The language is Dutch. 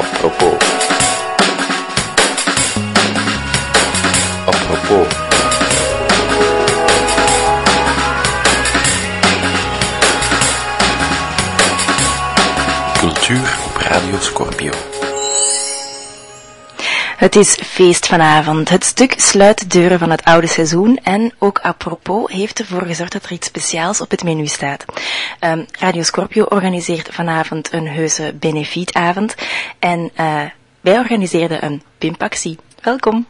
Apropos. Apropos. Cultuur op Radio Scorpio. Het is feest vanavond. Het stuk sluit de deuren van het oude seizoen en ook apropos heeft ervoor gezorgd dat er iets speciaals op het menu staat. Um, Radio Scorpio organiseert vanavond een heuse benefietavond en uh, wij organiseerden een pimpactie. Welkom!